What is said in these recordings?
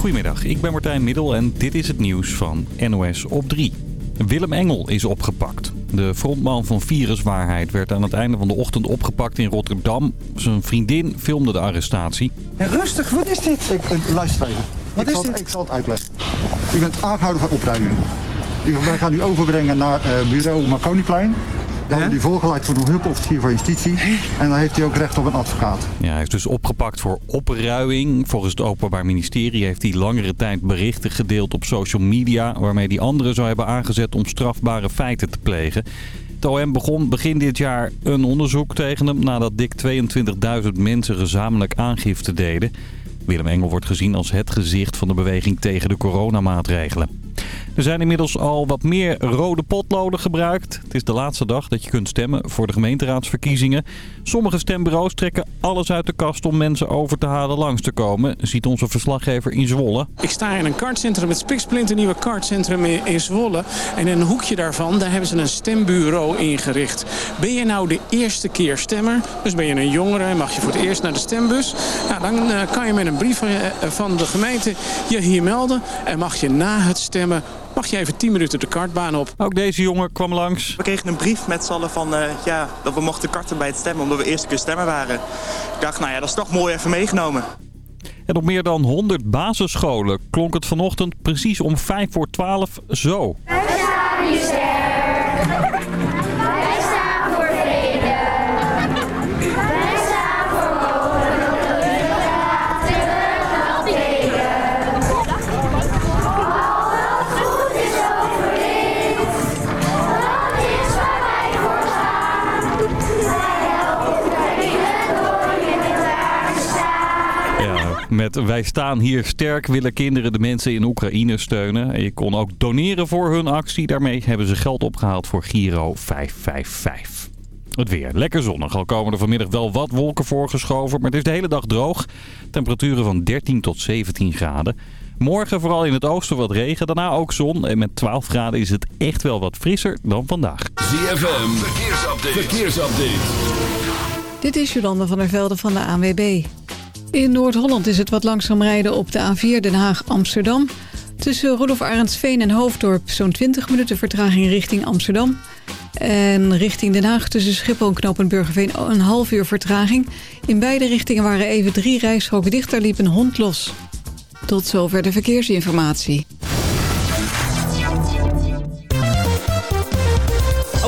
Goedemiddag, ik ben Martijn Middel en dit is het nieuws van NOS op 3. Willem Engel is opgepakt. De frontman van Viruswaarheid werd aan het einde van de ochtend opgepakt in Rotterdam. Zijn vriendin filmde de arrestatie. rustig, wat is dit? Ik, luister even. Wat ik is zal, dit? Ik zal het uitleggen. U bent aangehouden van opruiming. Wij gaan u overbrengen naar uh, bureau Marconiplein. Dan wordt u voorgeleid voor een hulpofficier van justitie. En dan heeft u ook recht op een advocaat. Ja, hij is dus opgepakt voor opruiing. Volgens het Openbaar Ministerie heeft hij langere tijd berichten gedeeld op social media... waarmee hij anderen zou hebben aangezet om strafbare feiten te plegen. Het OM begon begin dit jaar een onderzoek tegen hem... nadat dik 22.000 mensen gezamenlijk aangifte deden. Willem Engel wordt gezien als het gezicht van de beweging tegen de coronamaatregelen. Er zijn inmiddels al wat meer rode potloden gebruikt. Het is de laatste dag dat je kunt stemmen voor de gemeenteraadsverkiezingen. Sommige stembureaus trekken alles uit de kast om mensen over te halen langs te komen, ziet onze verslaggever in Zwolle. Ik sta in een kartcentrum, het Spiksplinter nieuwe kartcentrum in Zwolle. En in een hoekje daarvan, daar hebben ze een stembureau ingericht. Ben je nou de eerste keer stemmer, dus ben je een jongere en mag je voor het eerst naar de stembus. Dan uh, kan je met een brief van de gemeente je hier melden en mag je na het stemmen mag je even 10 minuten de kartbaan op. Ook deze jongen kwam langs. We kregen een brief met z'n allen van, uh, ja, dat we mochten karten bij het stemmen... omdat we eerste keer stemmer waren. Ik dacht, nou ja, dat is toch mooi even meegenomen. En op meer dan 100 basisscholen klonk het vanochtend precies om 5 voor 12 zo. Wij staan hier met Wij staan hier sterk willen kinderen de mensen in Oekraïne steunen. En je kon ook doneren voor hun actie. Daarmee hebben ze geld opgehaald voor Giro 555. Het weer. Lekker zonnig. Al komen er vanmiddag wel wat wolken voorgeschoven. Maar het is de hele dag droog. Temperaturen van 13 tot 17 graden. Morgen vooral in het oosten wat regen. Daarna ook zon. En met 12 graden is het echt wel wat frisser dan vandaag. ZFM, verkeersupdate. verkeersupdate. Dit is Jolanda van der Velde van de ANWB. In Noord-Holland is het wat langzaam rijden op de A4 Den Haag-Amsterdam. Tussen Rudolf Arendsveen en Hoofddorp zo'n 20 minuten vertraging richting Amsterdam. En richting Den Haag tussen Schiphol en Knoop en een half uur vertraging. In beide richtingen waren even drie rijstroken dicht, daar liep een hond los. Tot zover de verkeersinformatie.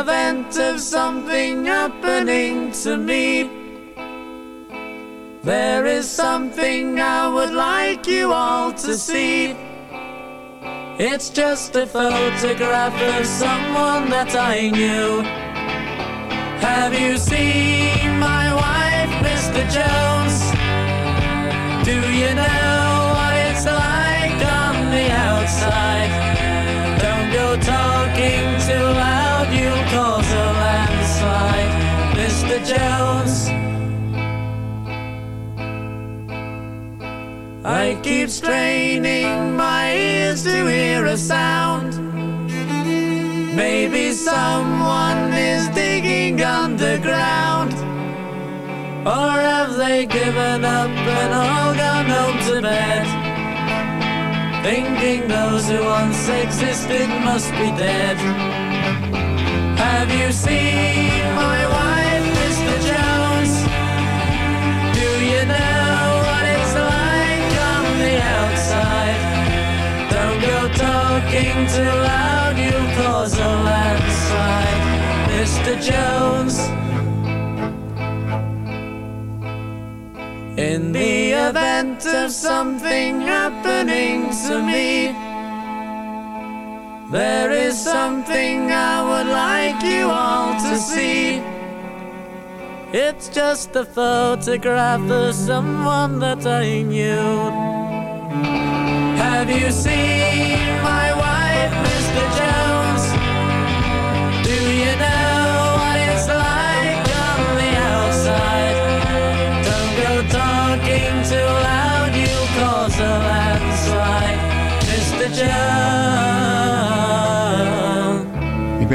event of something happening to me, there is something I would like you all to see. It's just a photograph of someone that I knew. Have you seen my wife, Mr. Jones? Do you know what it's like on the outside? Don't go talking too loud, you'll cause a landslide, Mr. Jones. I keep straining my ears to hear a sound. Maybe someone is digging underground. Or have they given up and all gone home to bed? Thinking those who once existed must be dead. Have you seen my wife, Mr. Jones? Do you know what it's like on the outside? Don't go talking too loud, you'll cause a landslide, Mr. Jones. In the event of something happening to me there is something I would like you all to see. It's just a photograph of someone that I knew. Have you seen my wife, Mr. Jones?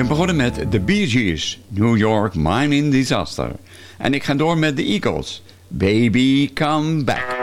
Ben begonnen met The Bee Gees, New York Mining Disaster. En ik ga door met de Eagles, Baby Come Back.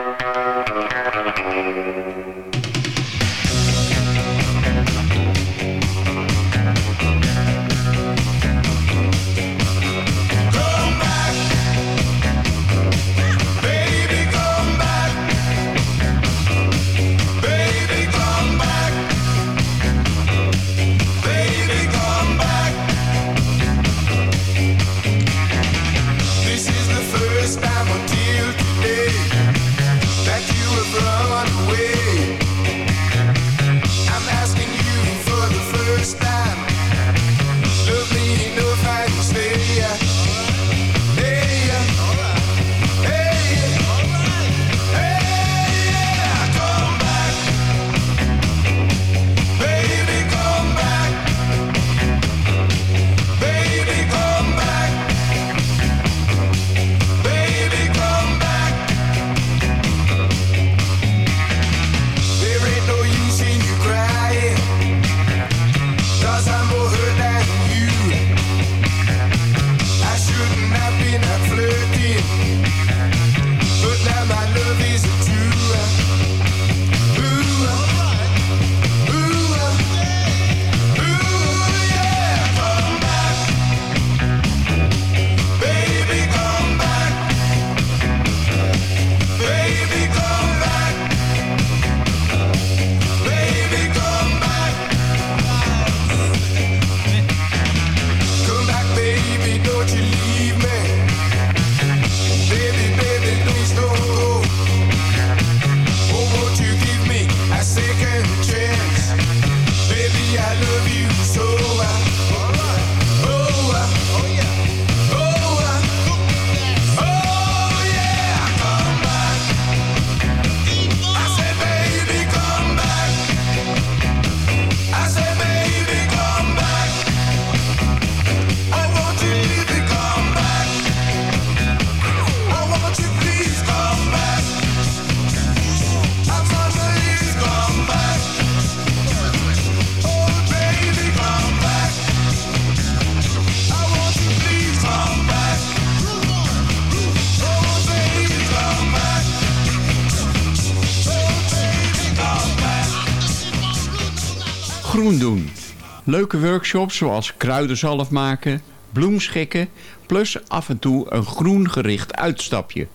Leuke workshops zoals kruidenzalf maken, bloemschikken... plus af en toe een groen gericht uitstapje.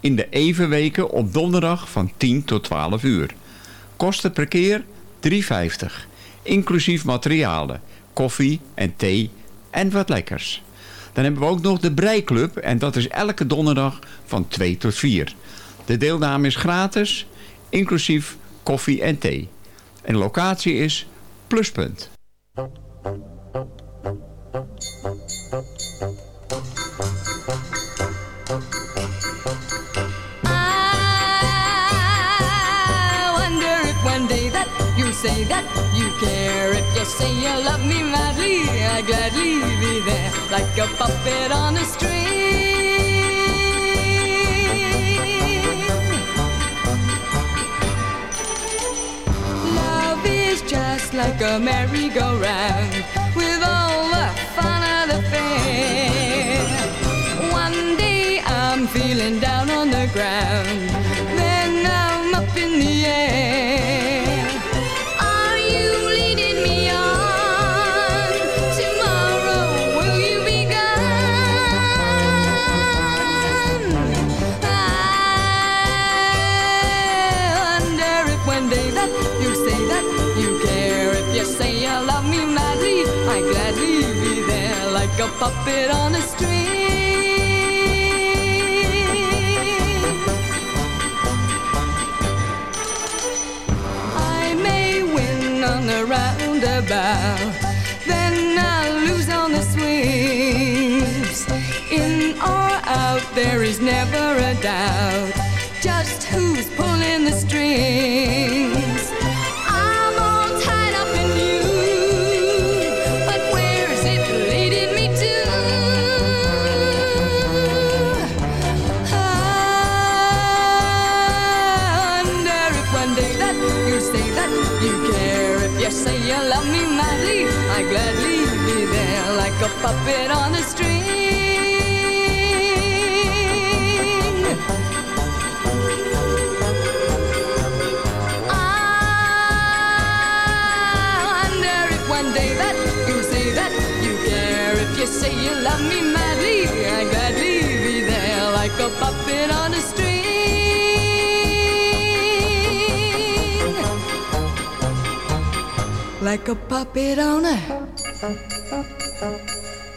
In de evenweken op donderdag van 10 tot 12 uur. Kosten per keer 3,50. Inclusief materialen, koffie en thee en wat lekkers. Dan hebben we ook nog de breiklub en dat is elke donderdag van 2 tot 4. De deelname is gratis, inclusief koffie en thee. En de locatie is Pluspunt. Say that you care. If you say you love me madly, I gladly be there like a puppet on a string. Like a merry-go-round with all the fun of the fair. One day I'm feeling down on the ground, puppet on a string. I may win on the roundabout, then I lose on the swings. In or out, there is never a doubt just who's pulling the string. puppet on the string. I wonder if one day that you say that you care. If you say you love me madly, I'd gladly be there like a puppet on a string. like a puppet on a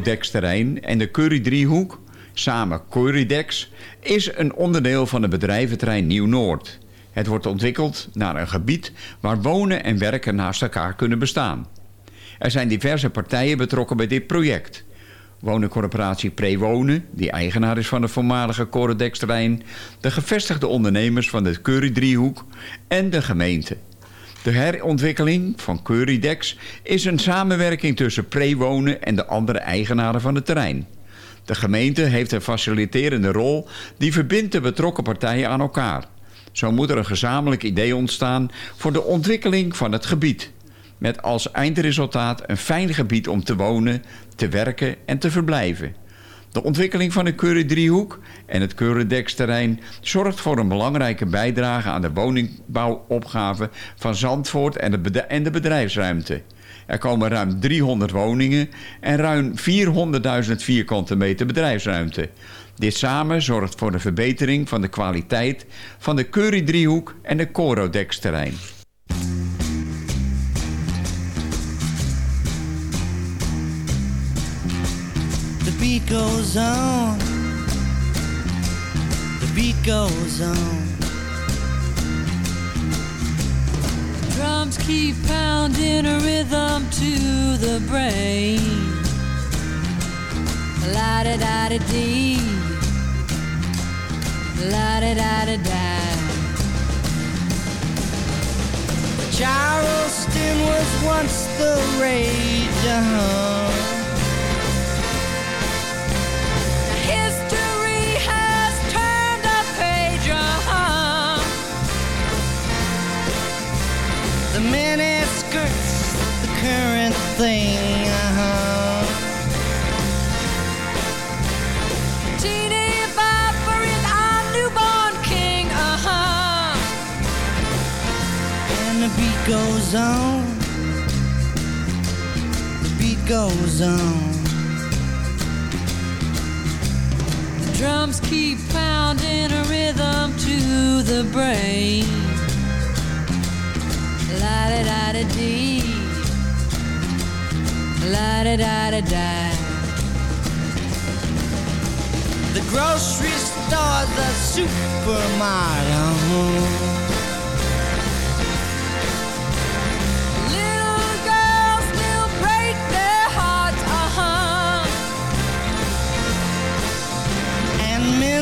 geodexterrein en de Curry-driehoek, samen Currydex, is een onderdeel van het bedrijventerrein Nieuw-Noord. Het wordt ontwikkeld naar een gebied waar wonen en werken naast elkaar kunnen bestaan. Er zijn diverse partijen betrokken bij dit project. Wonencorporatie Prewonen, die eigenaar is van de voormalige Corodex-terrein, de gevestigde ondernemers van de Curry-driehoek en de gemeente. De herontwikkeling van Currydex is een samenwerking tussen Prewonen en de andere eigenaren van het terrein. De gemeente heeft een faciliterende rol die verbindt de betrokken partijen aan elkaar. Zo moet er een gezamenlijk idee ontstaan voor de ontwikkeling van het gebied. Met als eindresultaat een fijn gebied om te wonen, te werken en te verblijven. De ontwikkeling van de Curry-driehoek en het Currendeksterrein zorgt voor een belangrijke bijdrage aan de woningbouwopgave van Zandvoort en de, bedrijfsruimte. Er komen ruim 300 woningen en ruim 400.000 vierkante meter bedrijfsruimte. Dit samen zorgt voor de verbetering van de kwaliteit van de Curry-driehoek en de Corodeksterrein. The beat goes on. The beat goes on. Drums keep pounding a rhythm to the brain. La da da da dee. La da da da da. Charleston was once the rage. Uh-huh. Goes on. The beat goes on. Drums keep pounding a rhythm to the brain. La da da da dee. La da da da da. The grocery store's a supermarket.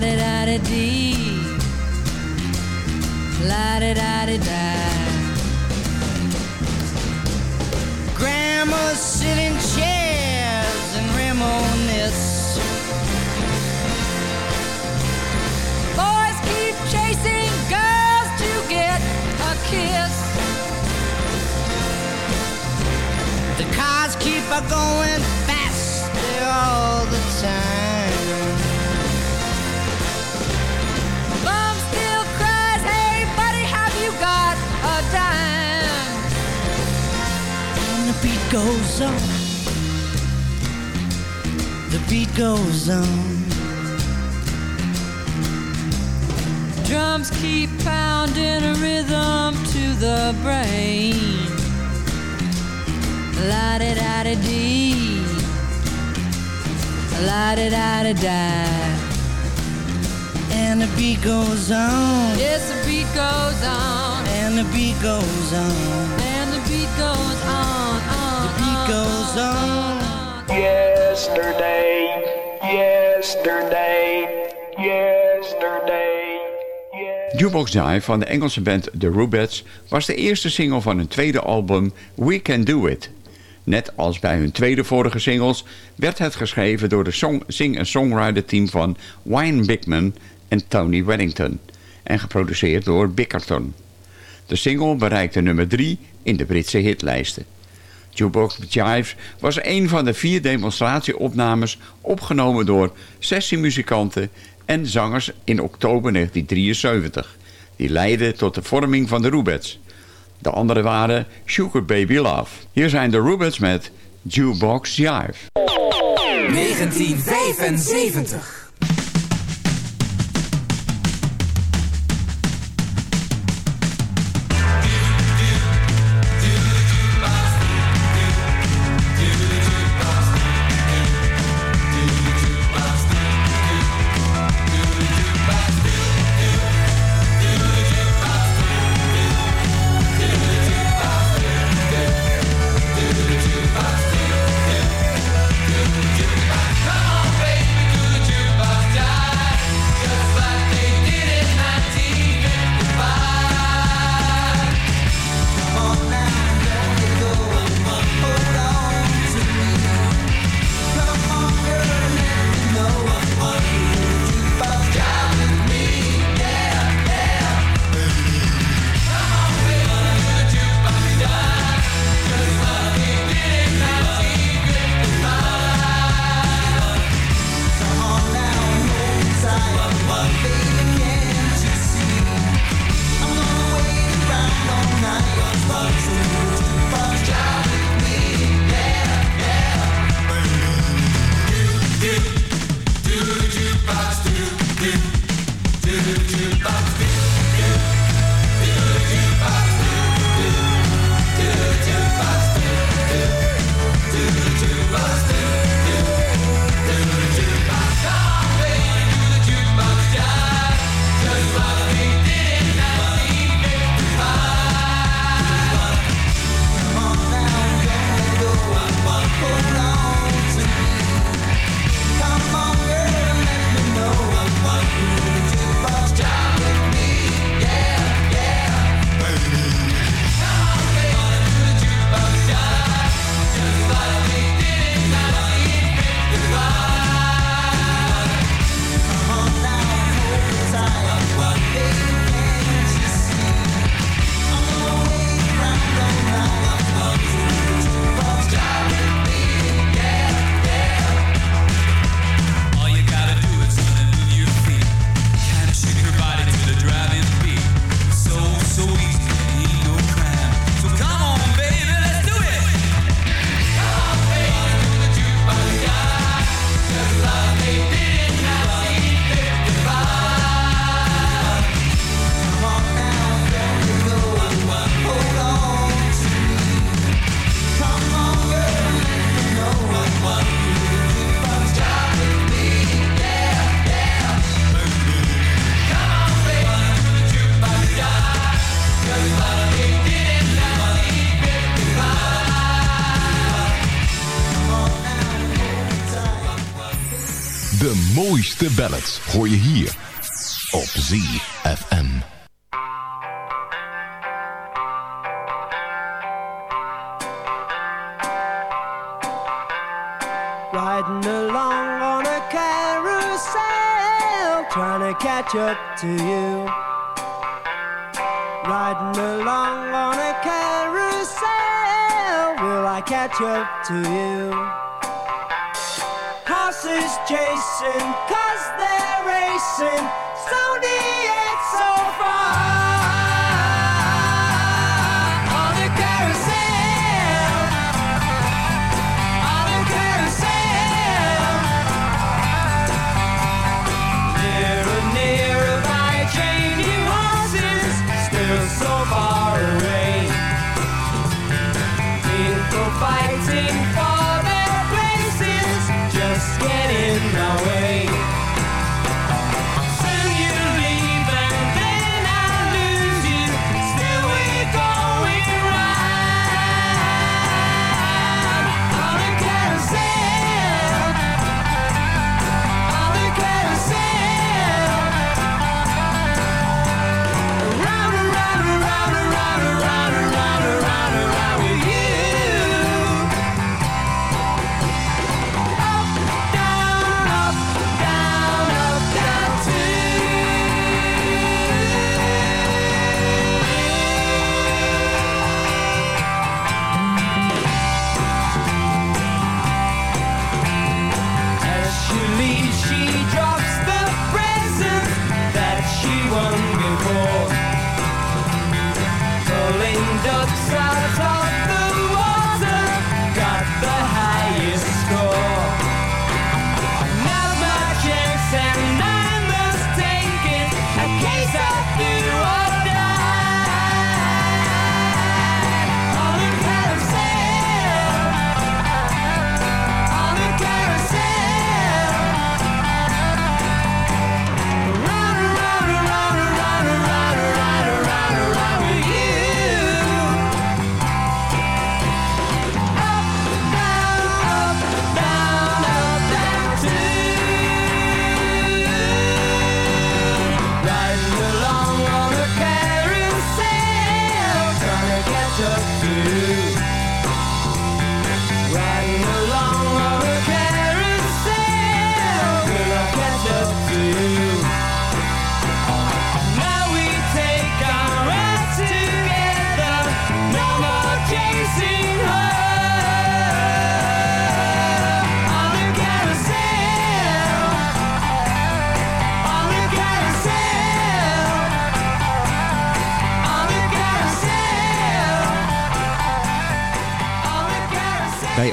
La da da dee. La da da da da. Grandmas sit in chairs and reminisce. Boys keep chasing girls to get a kiss. The cars keep a going faster all the time. Goes on. The beat goes on. Drums keep pounding a rhythm to the brain. La da da da dee. La da da da da. And the beat goes on. Yes, the beat goes on. And the beat goes on. Yesterday, yesterday, yesterday. Jukebox Jive van de Engelse band The Rubettes was de eerste single van hun tweede album We Can Do It. Net als bij hun tweede vorige singles werd het geschreven door de song- sing- en songwriter team van Wayne Bigman en Tony Wellington en geproduceerd door Bickerton. De single bereikte nummer 3 in de Britse hitlijsten. Jukebox Jive was een van de vier demonstratieopnames opgenomen door sessiemuzikanten en zangers in oktober 1973. Die leidden tot de vorming van de Rubettes. De andere waren Sugar Baby Love. Hier zijn de Rubettes met Jukebox Jive. 1975. De mooiste ballads hoor je hier op ZFM. Riding along on a carousel, trying to catch up to you. riding along on a carousel. Will I catch up to you? Horses chasing, cause they're racing. So the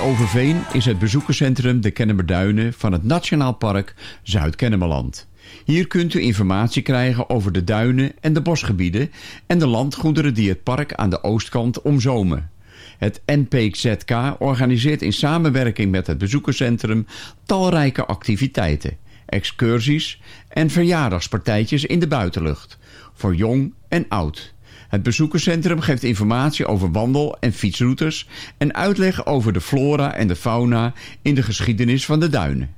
Overveen is het bezoekerscentrum de Kennemerduinen van het Nationaal Park Zuid-Kennemerland. Hier kunt u informatie krijgen over de duinen en de bosgebieden en de landgoederen die het park aan de oostkant omzomen. Het NPZK organiseert in samenwerking met het bezoekerscentrum talrijke activiteiten, excursies en verjaardagspartijtjes in de buitenlucht, voor jong en oud. Het bezoekerscentrum geeft informatie over wandel- en fietsroutes... en uitleg over de flora en de fauna in de geschiedenis van de duinen.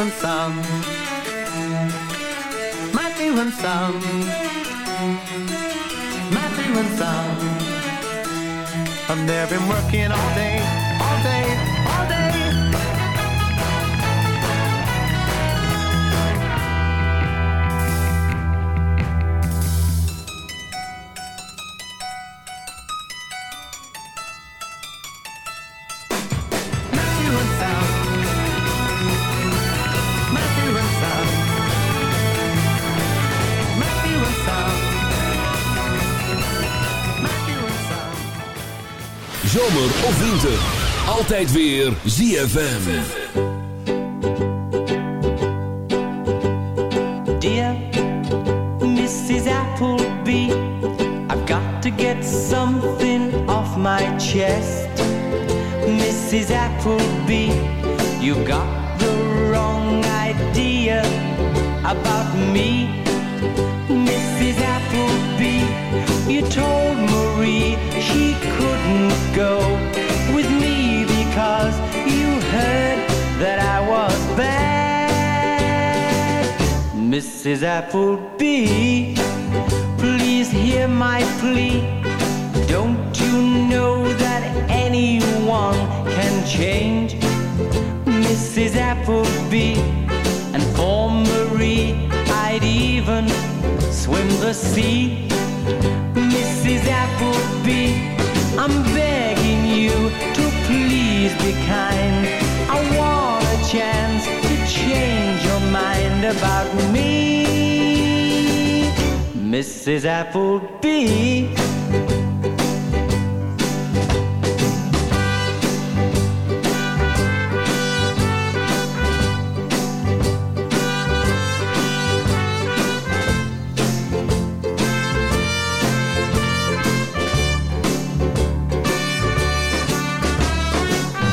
And Sam. Matthew and Sam. Matthew and Sam. And they've been working all day, Zomer of winter, altijd weer ZFM. Dear Mrs. Appleby, I've got to get something off my chest. Mrs. Appleby, you got Mrs. Appleby, please hear my plea. Don't you know that anyone can change? Mrs. Appleby, and for Marie, I'd even swim the sea. Mrs. Appleby, I'm begging you to please be kind. I want a chance to change your mind about me. Mrs. Appleby.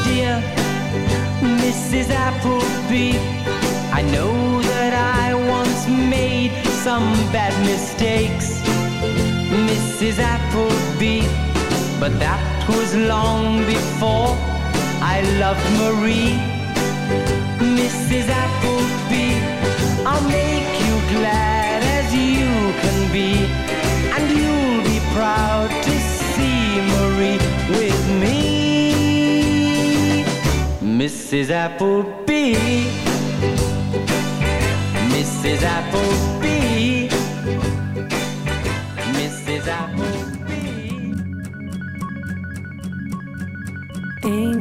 Dear Mrs. Appleby, some bad mistakes, Mrs. Appleby, but that was long before I loved Marie. Mrs. Appleby, I'll make you glad as you can be, and you'll be proud to see Marie with me. Mrs. Appleby, Mrs. Appleby,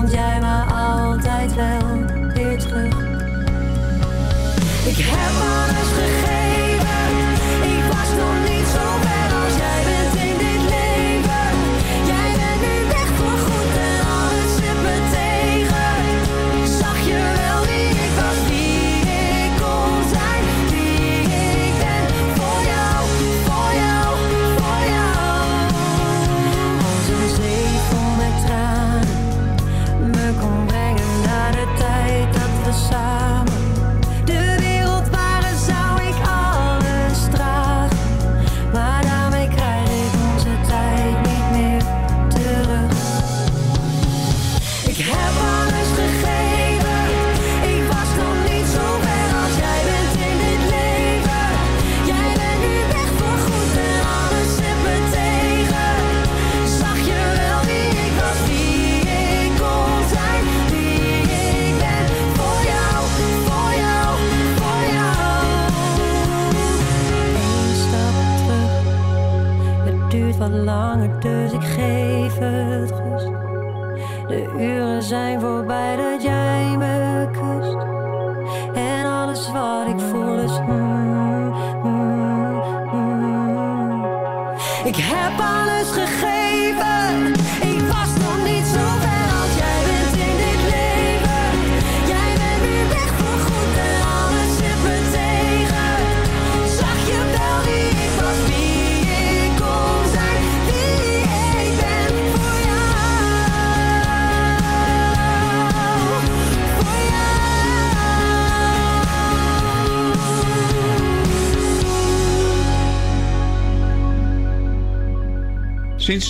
vond jij me altijd wel weer terug. Ik heb alles gegeven,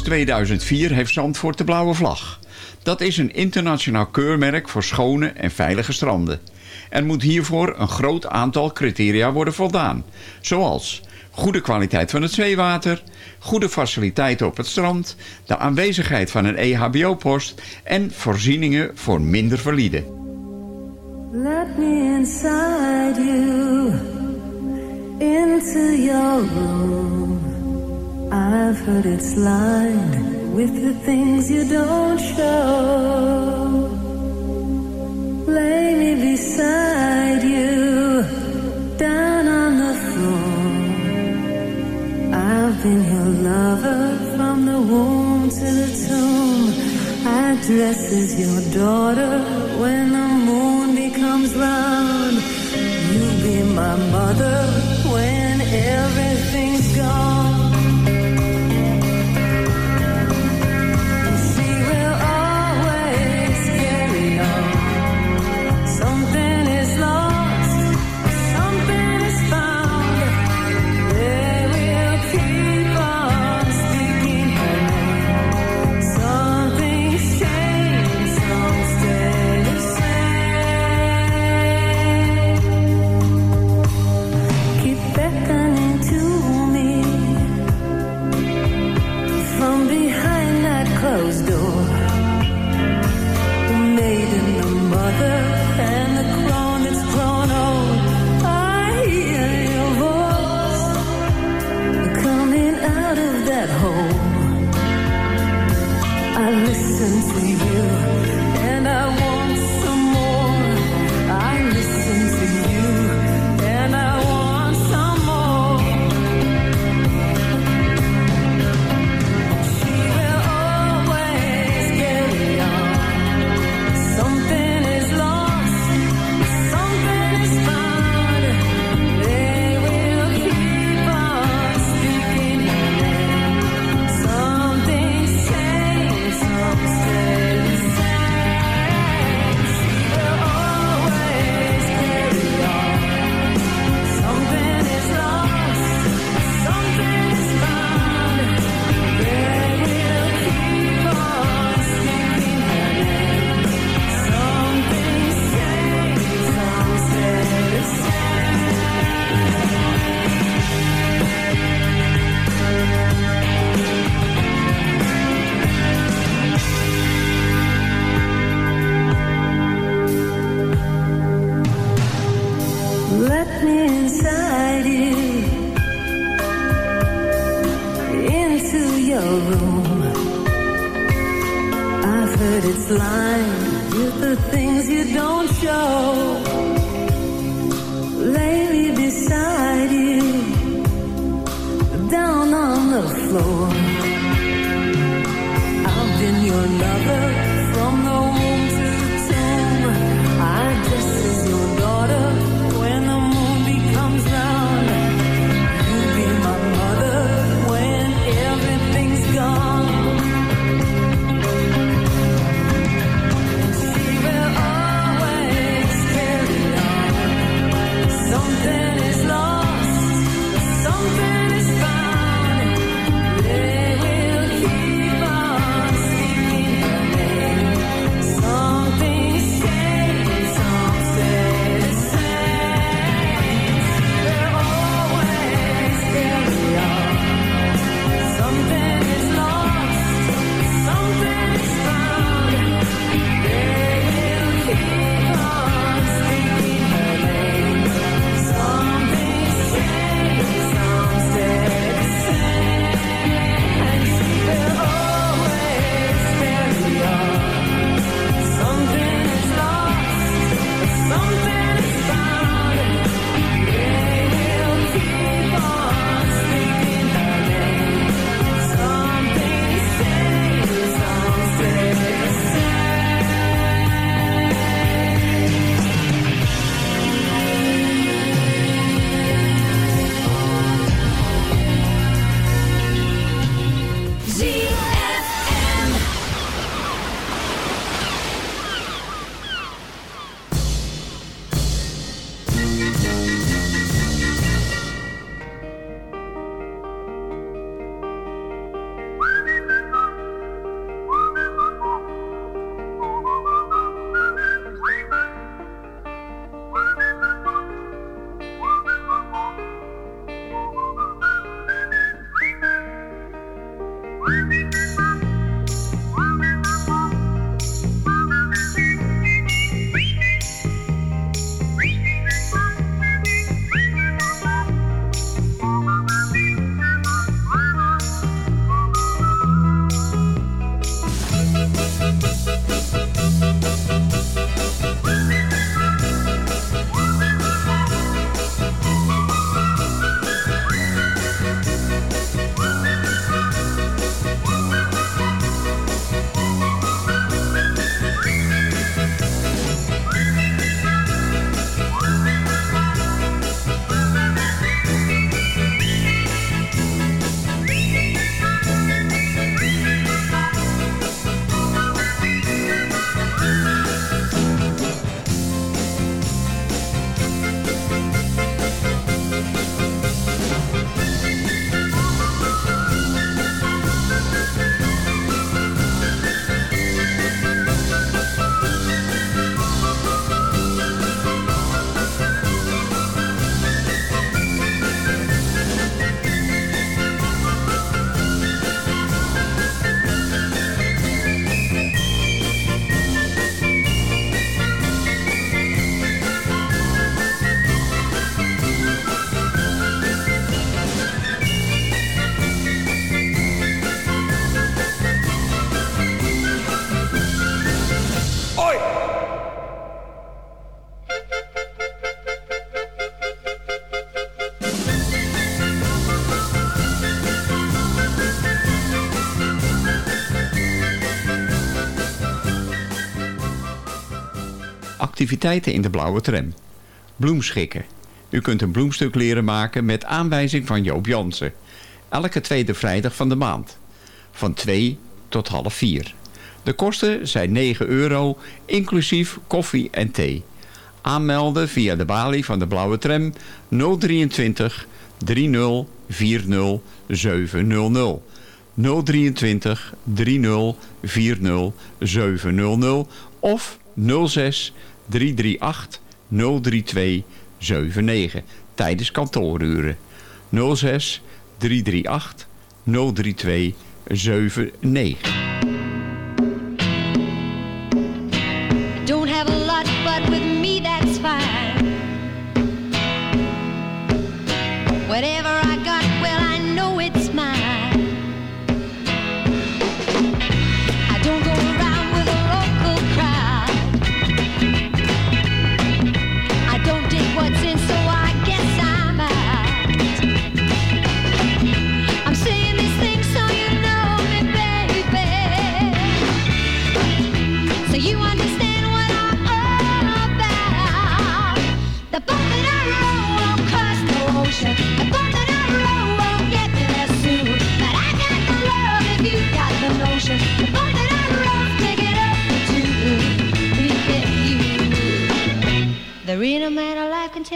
2004 heeft Zandvoort de blauwe vlag. Dat is een internationaal keurmerk voor schone en veilige stranden. Er moet hiervoor een groot aantal criteria worden voldaan. Zoals goede kwaliteit van het zeewater, goede faciliteiten op het strand... de aanwezigheid van een EHBO-post en voorzieningen voor minder valide. Let me inside you, into your room. I've heard it's lined with the things you don't show. Lay me beside you, down on the floor. I've been your lover from the womb to the tomb. I dress as your daughter when the moon becomes round. You'll be my mother when everything's gone. Activiteiten in de blauwe tram. Bloemschikken. U kunt een bloemstuk leren maken met aanwijzing van Joop Jansen. Elke tweede vrijdag van de maand. Van 2 tot half 4. De kosten zijn 9 euro, inclusief koffie en thee. Aanmelden via de balie van de blauwe tram 023 30 40 700. 023 30 40 700 of 06 338 032 79 tijdens kantooruren. 06 338 032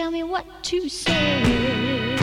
tell me what to say.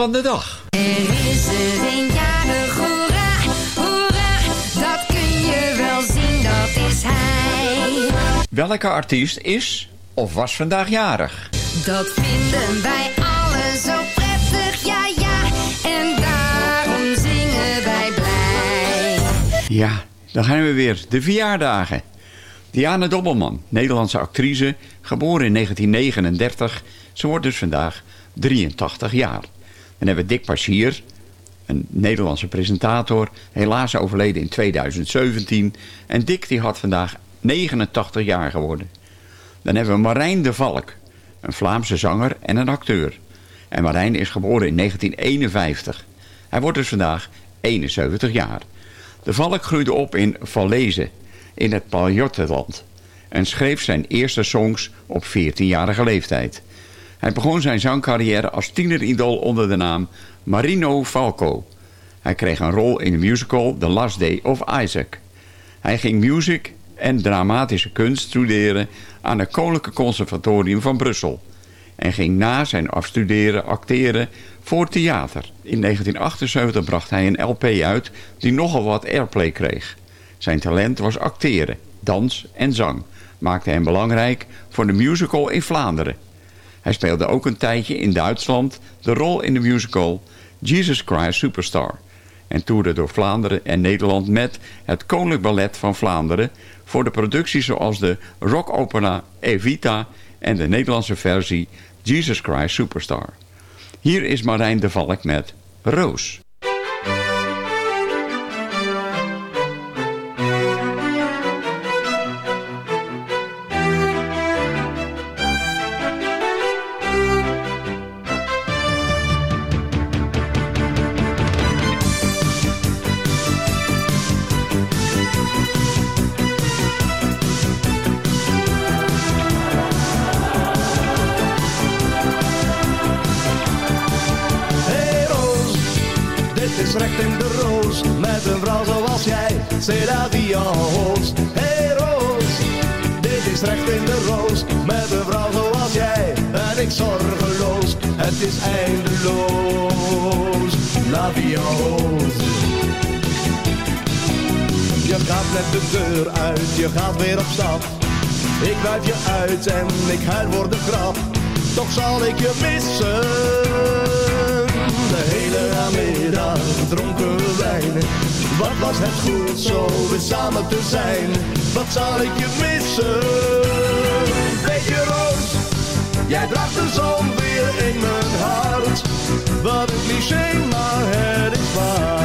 Van de dag. Er is er een jarig, hoera, hoera, dat kun je wel zien, dat is hij. Welke artiest is of was vandaag jarig? Dat vinden wij allen zo prettig, ja ja, en daarom zingen wij blij. Ja, dan gaan we weer. De verjaardagen. Diana Dobbelman, Nederlandse actrice, geboren in 1939. Ze wordt dus vandaag 83 jaar. Dan hebben we Dick Paschier, een Nederlandse presentator. Helaas overleden in 2017. En Dick die had vandaag 89 jaar geworden. Dan hebben we Marijn de Valk, een Vlaamse zanger en een acteur. En Marijn is geboren in 1951. Hij wordt dus vandaag 71 jaar. De Valk groeide op in Falaise, in het Paljottenland. En schreef zijn eerste songs op 14-jarige leeftijd. Hij begon zijn zangcarrière als tieneridool onder de naam Marino Falco. Hij kreeg een rol in de musical The Last Day of Isaac. Hij ging music en dramatische kunst studeren aan het Koninklijke Conservatorium van Brussel. En ging na zijn afstuderen acteren voor theater. In 1978 bracht hij een LP uit die nogal wat airplay kreeg. Zijn talent was acteren, dans en zang. Maakte hem belangrijk voor de musical in Vlaanderen. Hij speelde ook een tijdje in Duitsland de rol in de musical Jesus Christ Superstar. en toerde door Vlaanderen en Nederland met het Koninklijk Ballet van Vlaanderen voor de producties zoals de rockopera Evita en de Nederlandse versie Jesus Christ Superstar. Hier is Marijn de Valk met Roos. En rose. Hey Roos, dit is recht in de roos. Met een vrouw zoals jij, ben ik zorgeloos. Het is eindeloos, la en. Je gaat net de deur uit, je gaat weer op stap. Ik wuif je uit en ik huil voor de grap. Toch zal ik je missen. Hele namiddag dronken we wijn. Wat was het goed zo weer samen te zijn. Wat zal ik je missen? Weet je Roos, jij bracht de zon weer in mijn hart. Wat een cliché, maar het is waar.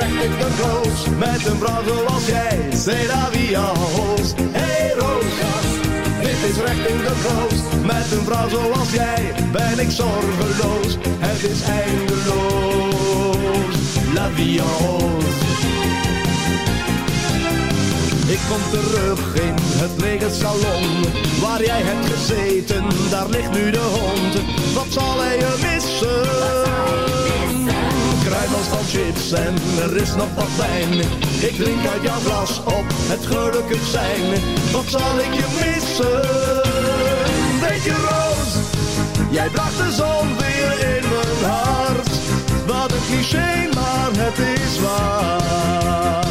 Recht in de roos. Met een vrouw zoals jij, c'est la en rose. Hey Roos, dit is recht in de roos. Met een vrouw zoals jij, ben ik zorgeloos. Het is eindeloos, la en rose. Ik kom terug in het lege salon Waar jij hebt gezeten, daar ligt nu de hond Wat zal hij je missen? Kruimels van chips en er is nog wat wijn. Ik drink uit jouw glas op het gelukkig zijn Wat zal ik je missen? Weet je Roos, jij bracht de zon weer in mijn hart. Wat een cliché, maar het is waar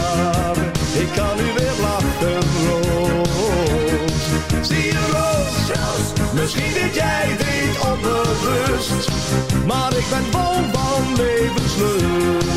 misschien weet jij dit onbewust Maar ik ben vol van levenslust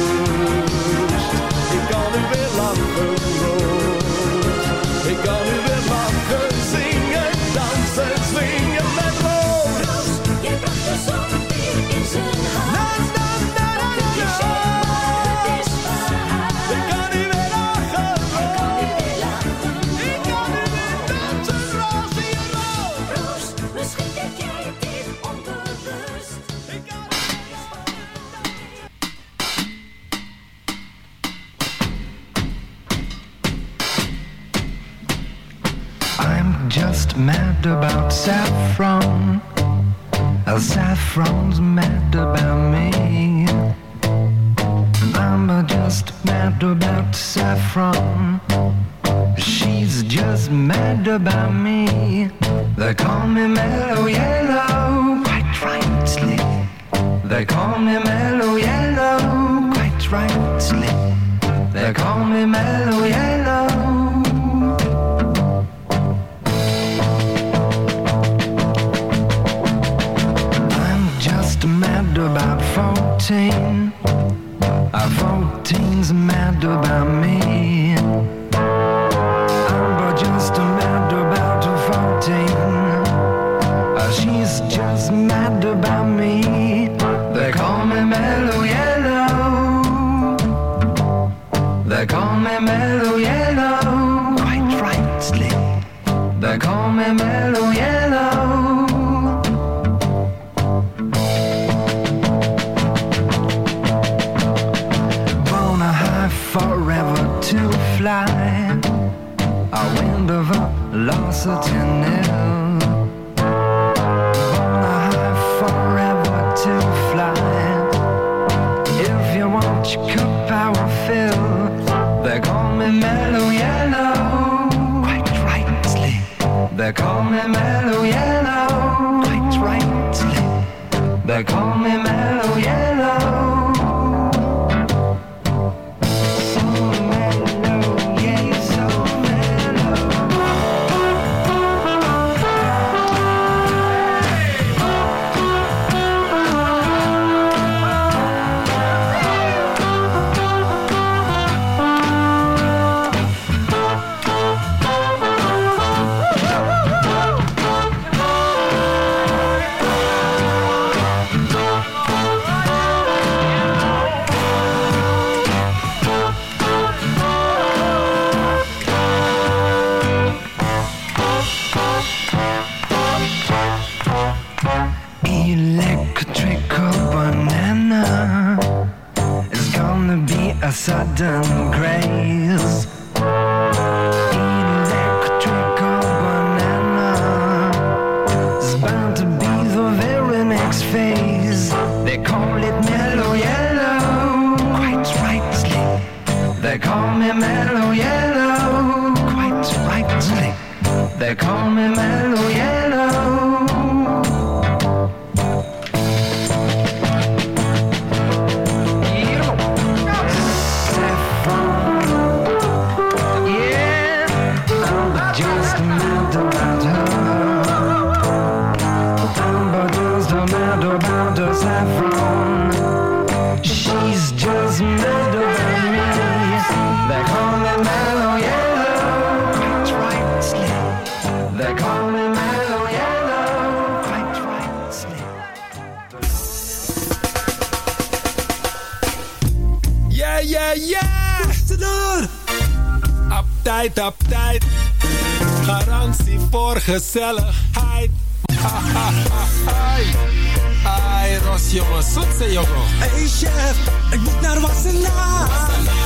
Which cup I will fill? They call me mellow yellow. Quite rightly. They call me mellow yellow. Quite rightly. They call me mellow yellow. They call mellow yellow. Quite right, slim. Yeah, yeah, yeah. tijd, op tijd. Garantie voor gezelligheid. Ai, Ros, jongen, zoetse jongen. Hey chef, ik moet naar Wassenaar.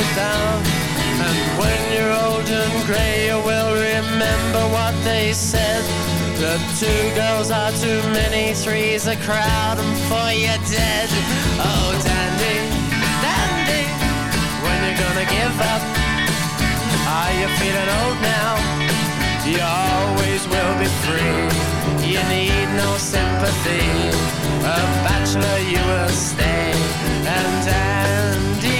settle down. And when you're old and grey, you will remember what they said. The two girls are too many, three's a crowd, and four you're dead. Oh, dandy, dandy, when you're gonna give up? Are you feeling old now? You always will be free. You need no sympathy. A bachelor you will stay. And dandy.